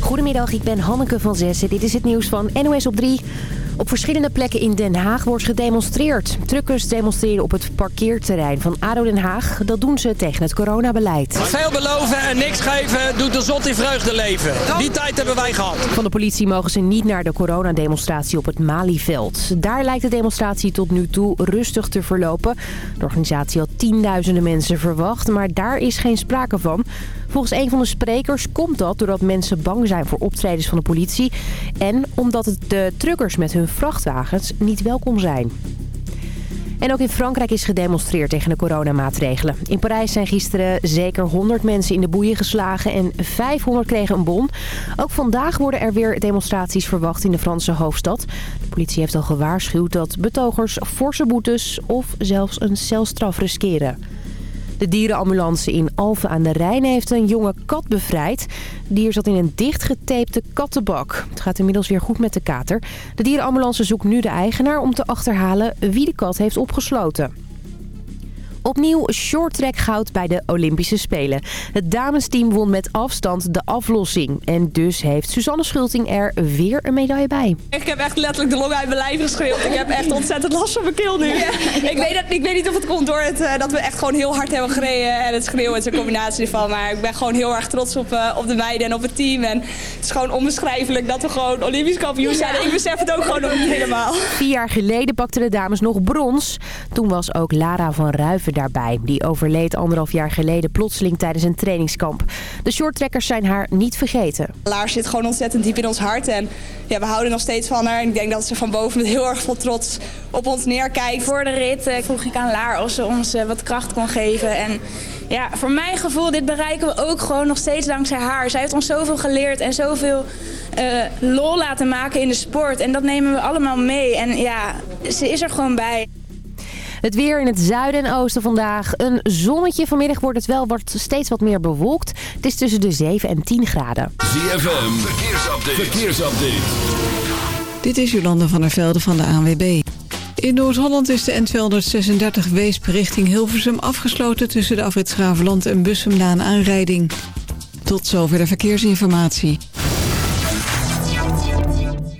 Goedemiddag, ik ben Hanneke van Zessen. Dit is het nieuws van NOS op 3. Op verschillende plekken in Den Haag wordt gedemonstreerd. Truckers demonstreren op het parkeerterrein van ADO Den Haag. Dat doen ze tegen het coronabeleid. Veel beloven en niks geven doet de zot in vreugde leven. Die tijd hebben wij gehad. Van de politie mogen ze niet naar de coronademonstratie op het Malieveld. Daar lijkt de demonstratie tot nu toe rustig te verlopen. De organisatie had tienduizenden mensen verwacht, maar daar is geen sprake van. Volgens een van de sprekers komt dat doordat mensen bang zijn voor optredens van de politie... en omdat het de truckers met hun vrachtwagens niet welkom zijn. En ook in Frankrijk is gedemonstreerd tegen de coronamaatregelen. In Parijs zijn gisteren zeker 100 mensen in de boeien geslagen en 500 kregen een bon. Ook vandaag worden er weer demonstraties verwacht in de Franse hoofdstad. De politie heeft al gewaarschuwd dat betogers forse boetes of zelfs een celstraf riskeren. De dierenambulance in Alphen aan de Rijn heeft een jonge kat bevrijd. Het dier zat in een dichtgetapte kattenbak. Het gaat inmiddels weer goed met de kater. De dierenambulance zoekt nu de eigenaar om te achterhalen wie de kat heeft opgesloten. Opnieuw shorttrack goud bij de Olympische Spelen. Het damesteam won met afstand de aflossing. En dus heeft Suzanne Schulting er weer een medaille bij. Ik heb echt letterlijk de long uit mijn lijf geschreeuwd. Ik heb echt ontzettend last van mijn keel nu. Ik, weet dat, ik weet niet of het komt door het, uh, dat we echt gewoon heel hard hebben gereden. En het schreeuwen is een combinatie ervan. Maar ik ben gewoon heel erg trots op, uh, op de meiden en op het team. En het is gewoon onbeschrijfelijk dat we gewoon Olympisch kampioen zijn. Ja. Ik besef het ook gewoon nog niet helemaal. Vier jaar geleden pakten de dames nog brons. Toen was ook Lara van Ruiven daarbij. Die overleed anderhalf jaar geleden plotseling tijdens een trainingskamp. De shorttrekkers zijn haar niet vergeten. Laar zit gewoon ontzettend diep in ons hart. En ja, we houden nog steeds van haar. En ik denk dat ze van boven met heel erg veel trots op ons neerkijkt. Voor de rit eh, vroeg ik aan Laar of ze ons eh, wat kracht kon geven. En ja, voor mijn gevoel, dit bereiken we ook gewoon nog steeds dankzij haar. Zij heeft ons zoveel geleerd en zoveel uh, lol laten maken in de sport. En dat nemen we allemaal mee. En ja, ze is er gewoon bij. Het weer in het zuiden en oosten vandaag. Een zonnetje. Vanmiddag wordt het wel wordt steeds wat meer bewolkt. Het is tussen de 7 en 10 graden. ZFM, verkeersupdate. verkeersupdate. Dit is Jolande van der Velde van de ANWB. In Noord-Holland is de N236 Weesp richting Hilversum afgesloten... tussen de afrit Schravenland en Bussum na een aanrijding. Tot zover de verkeersinformatie.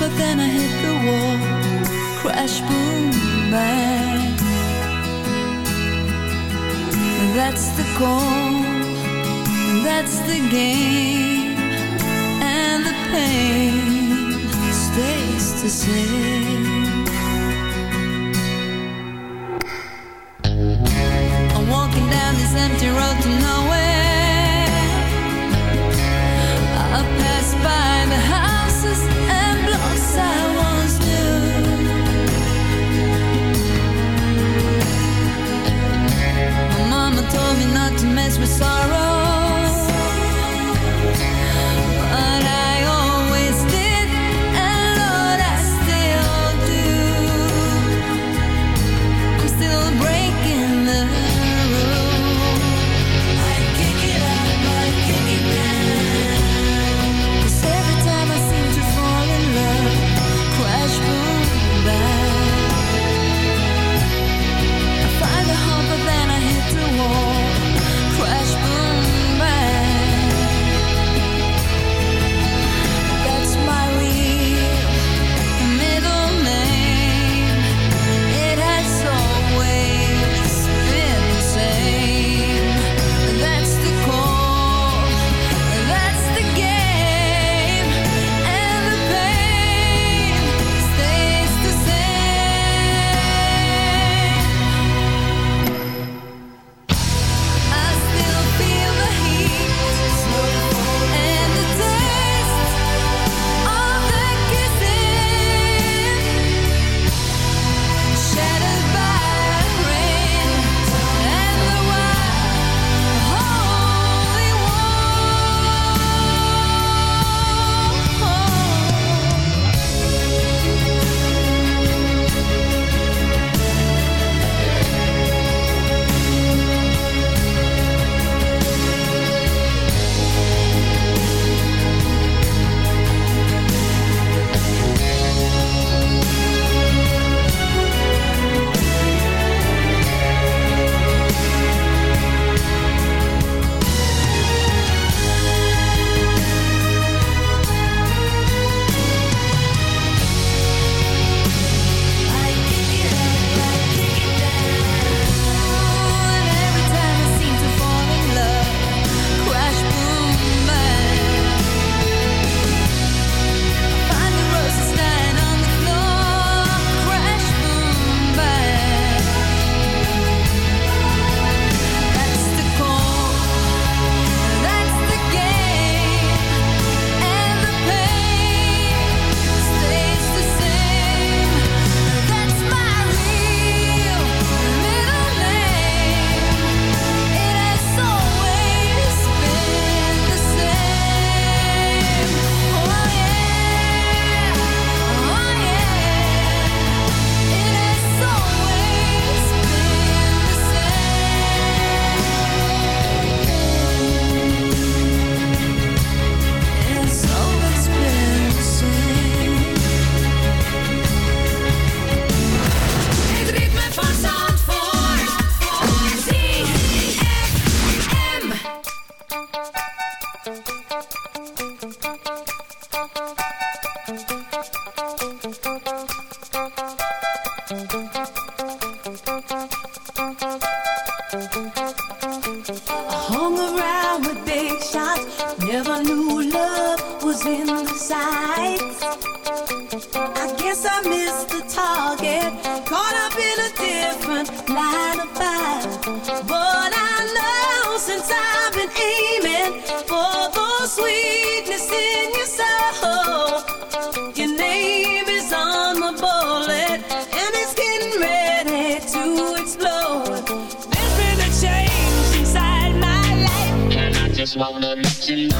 but then I hit the wall. Crash, boom, bang That's the That's the game. And the pain stays the same. sorrow just wanna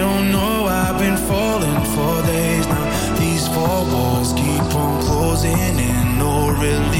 don't know I've been falling for days now. These four walls keep on closing in, no relief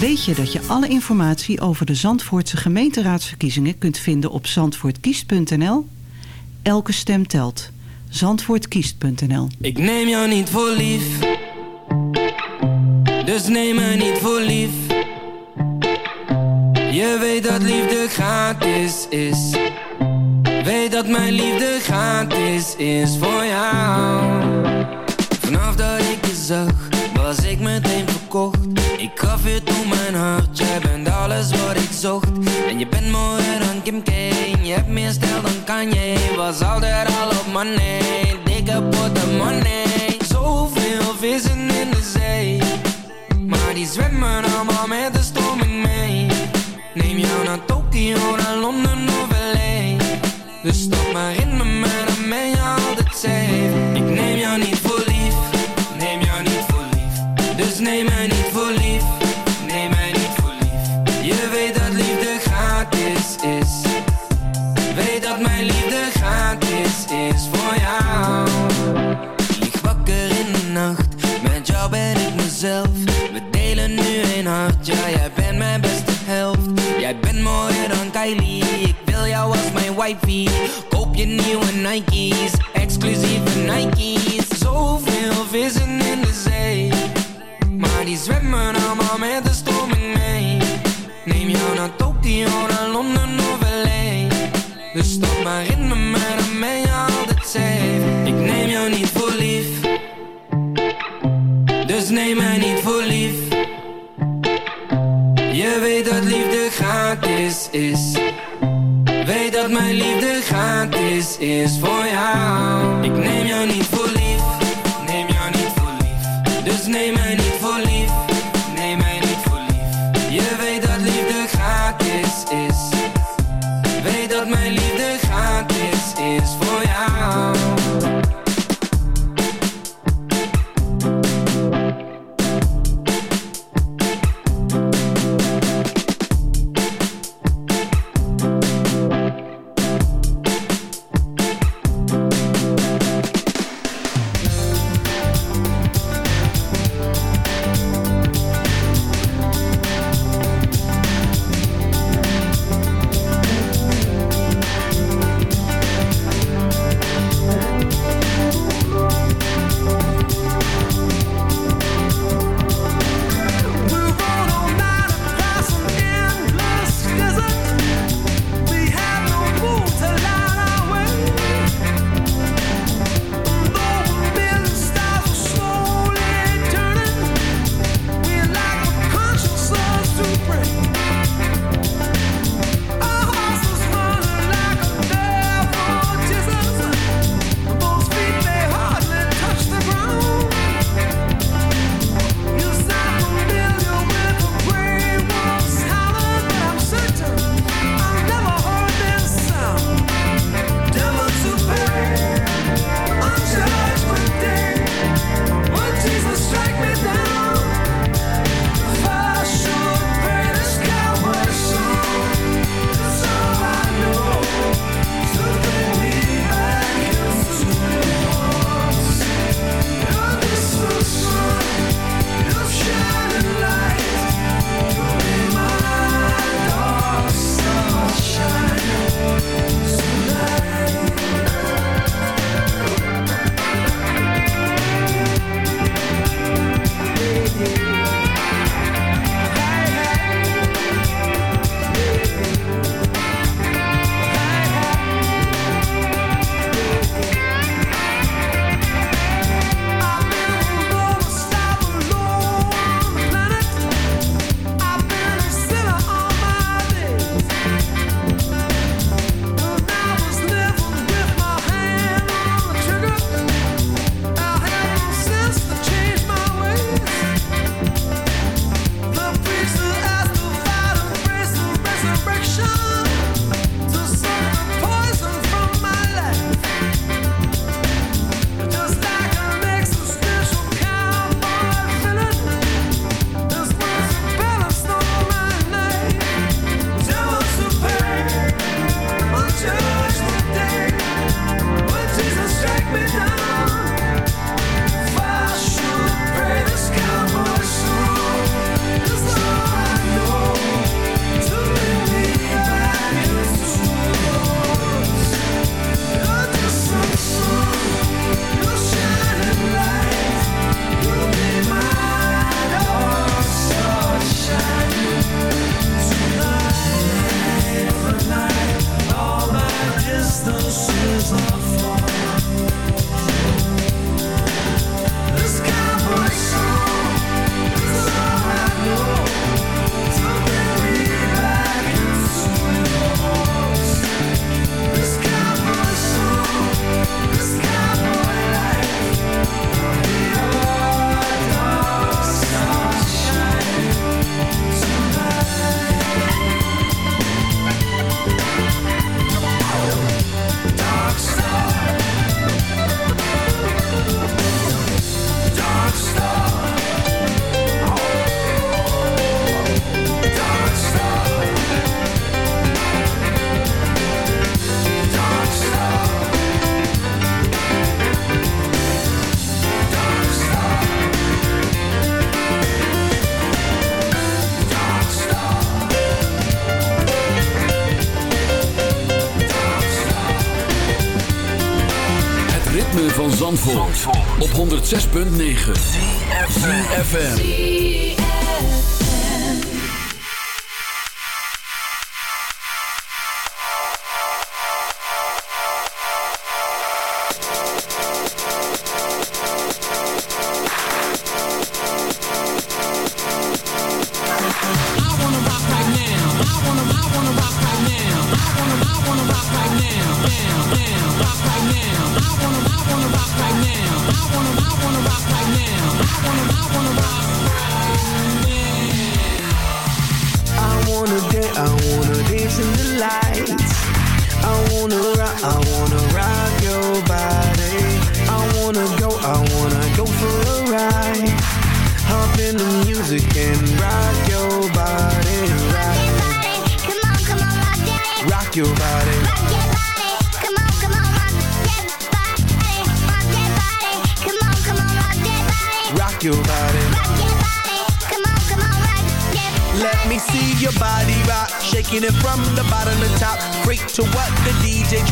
Weet je dat je alle informatie over de Zandvoortse gemeenteraadsverkiezingen kunt vinden op zandvoortkiest.nl? Elke stem telt. Zandvoortkiest.nl Ik neem jou niet voor lief. Dus neem me niet voor lief. Je weet dat liefde gratis is. Weet dat mijn liefde gratis is voor jou. Vanaf dat ik je zag Was ik meteen Ik gaf je toen mijn hart Jij bent alles wat ik zocht. En je bent mooier dan Kim K Je hebt meer stijl dan Kanye. Was altijd al op money Dikke money. Zoveel vissen in de zee Maar die zwemmen allemaal met de stroming mee. Neem jou naar Tokio, naar Londen Koop je nieuwe Nike's Exclusieve Nike's. Zoveel vissen in de zee Maar die zwemmen allemaal met de stroming mee Neem jou naar Tokio, naar Londen of L.A. Dus stap maar in me, maar dan ben je altijd safe Ik neem jou niet voor lief Dus neem mij niet voor lief Je weet dat liefde gratis is Weet dat mijn liefde gratis is voor jou. Ik neem jou niet voor lief Neem jou niet voor lief. Dus neem mij niet 106.9 FM.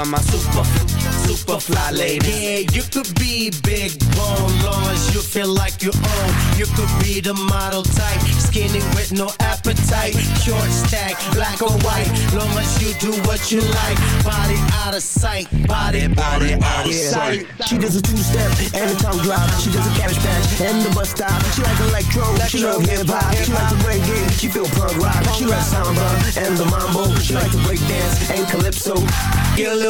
all of my super super fly ladies. Yeah, you could be big bone, long as you feel like you own. You could be the model type, skinny with no appetite. Short stack, black or white, long as you do what you like. Body out of sight, body, body out of sight. She does a two-step and a tongue drop. She does a cabbage patch and the bus stop. She like electro, she love hip-hop. She like the reggae, she feel punk rock. She like samba and the mambo. She like to break dance and calypso. Get a little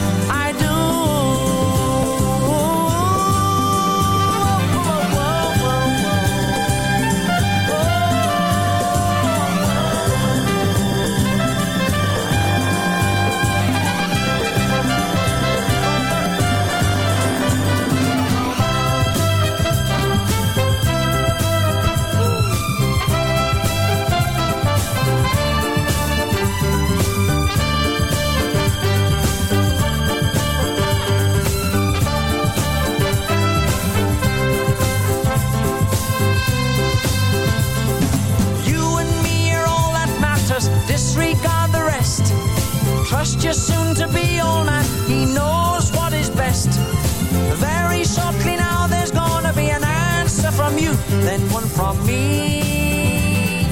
me.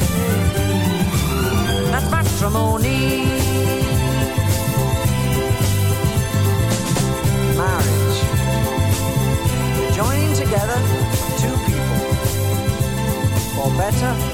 That's matrimony. Marriage. Joining together two people for better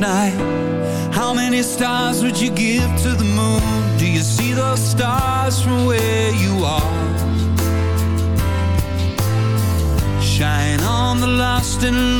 night How many stars would you give to the moon? Do you see those stars from where you are? Shine on the lost and